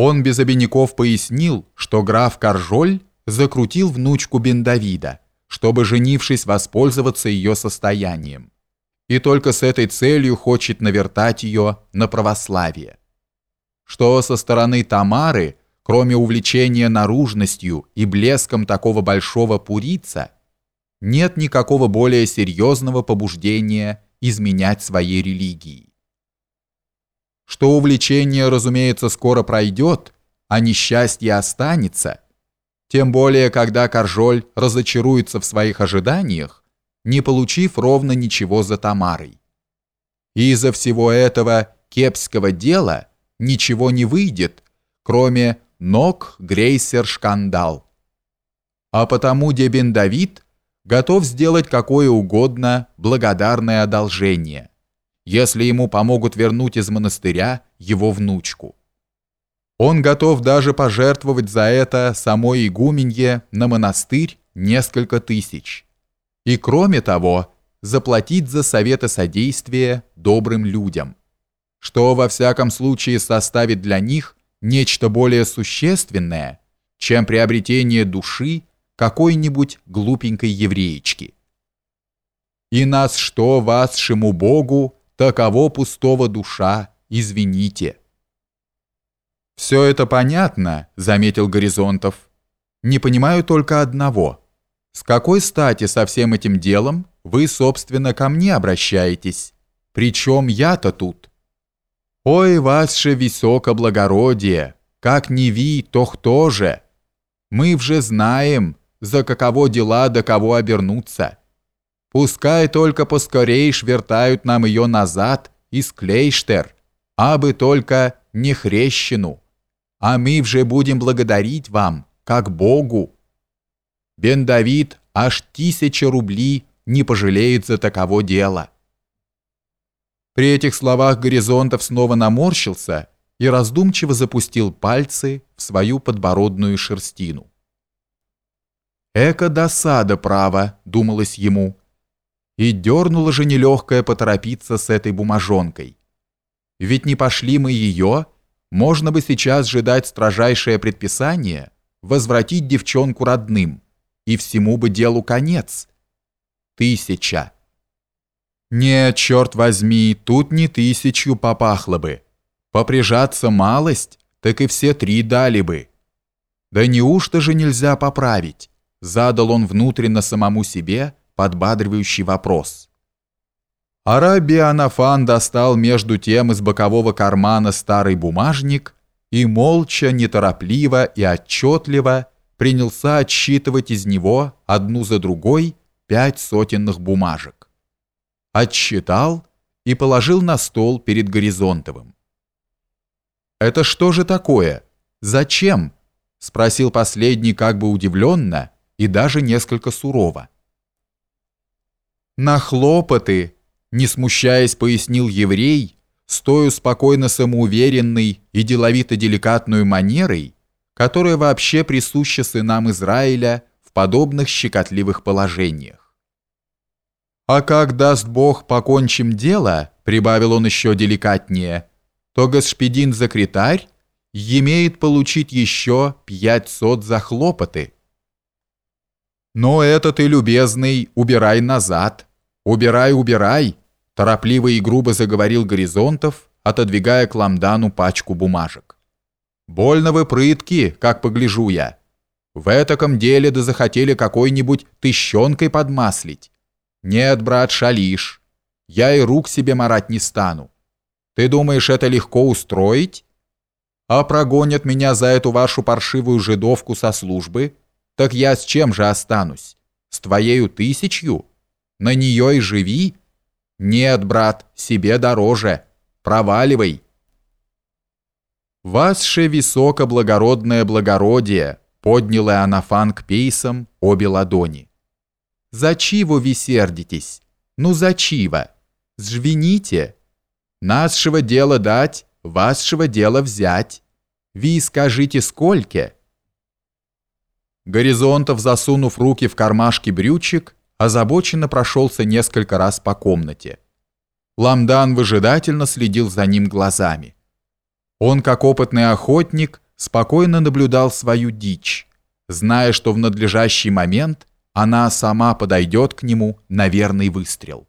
Он без обиняков пояснил, что граф Каржоль закрутил внучку Бендавида, чтобы, женившись, воспользоваться ее состоянием, и только с этой целью хочет навертать ее на православие. Что со стороны Тамары, кроме увлечения наружностью и блеском такого большого пурица, нет никакого более серьезного побуждения изменять своей религии что увлечение, разумеется, скоро пройдет, а несчастье останется, тем более, когда Коржоль разочаруется в своих ожиданиях, не получив ровно ничего за Тамарой. И из-за всего этого кепского дела ничего не выйдет, кроме ног Грейсер Шкандал. А потому Дебен Давид готов сделать какое угодно благодарное одолжение – если ему помогут вернуть из монастыря его внучку. Он готов даже пожертвовать за это самой игуменье на монастырь несколько тысяч. И кроме того, заплатить за советы содействия добрым людям, что во всяком случае составит для них нечто более существенное, чем приобретение души какой-нибудь глупенькой евреечки. «И нас что, вашему Богу, таково пустого душа, извините». «Все это понятно», — заметил Горизонтов. «Не понимаю только одного. С какой стати со всем этим делом вы, собственно, ко мне обращаетесь? Причем я-то тут?» «Ой, ваше высокоблагородие, как не ви, то кто же? Мы вже знаем, за каково дела до кого обернуться. Пускай только поскорей швертают нам ее назад из Клейштер, абы только не хрещину. А мы вже будем благодарить вам, как Богу. Бен Давид аж тысяча рублей не пожалеет за таково дело. При этих словах Горизонтов снова наморщился и раздумчиво запустил пальцы в свою подбородную шерстину. «Эка досада, право», — думалось ему, — и дернула же нелегкая поторопиться с этой бумажонкой. Ведь не пошли мы ее, можно бы сейчас же дать строжайшее предписание возвратить девчонку родным, и всему бы делу конец. Тысяча. Нет, черт возьми, тут не тысячу попахло бы. Поприжаться малость, так и все три дали бы. Да неужто же нельзя поправить? Задал он внутренно самому себе, подбадривающий вопрос. Арабия Анафан достал между тем из бокового кармана старый бумажник и молча, неторопливо и отчетливо принялся отсчитывать из него одну за другой пять сотенных бумажек. Отсчитал и положил на стол перед Горизонтовым. «Это что же такое? Зачем?» — спросил последний как бы удивленно и даже несколько сурово. «На хлопоты!» — не смущаясь, пояснил еврей, стою спокойно самоуверенной и деловито-деликатную манерой, которая вообще присуща сынам Израиля в подобных щекотливых положениях. «А как даст Бог покончим дело», — прибавил он еще деликатнее, «то господин-закретарь имеет получить еще пятьсот за хлопоты». «Но это ты, любезный, убирай назад», «Убирай, убирай!» – торопливо и грубо заговорил Горизонтов, отодвигая к ламдану пачку бумажек. «Больно вы прытки, как погляжу я. В этаком деле да захотели какой-нибудь тыщенкой подмаслить. Нет, брат, шалишь. Я и рук себе марать не стану. Ты думаешь, это легко устроить? А прогонят меня за эту вашу паршивую жидовку со службы? Так я с чем же останусь? С твоею тысячью?» На нее и живи? Нет, брат, себе дороже. Проваливай. Васше высокоблагородное благородие, подняла Анафан к пейсам обе ладони. Зачиво ви сердитесь? Ну зачиво? Сжвините. Нашего дела дать, вашего дела взять. Ви скажите сколько? Горизонтов, засунув руки в кармашки брючек, озабоченно прошелся несколько раз по комнате. Ламдан выжидательно следил за ним глазами. Он, как опытный охотник, спокойно наблюдал свою дичь, зная, что в надлежащий момент она сама подойдет к нему на верный выстрел.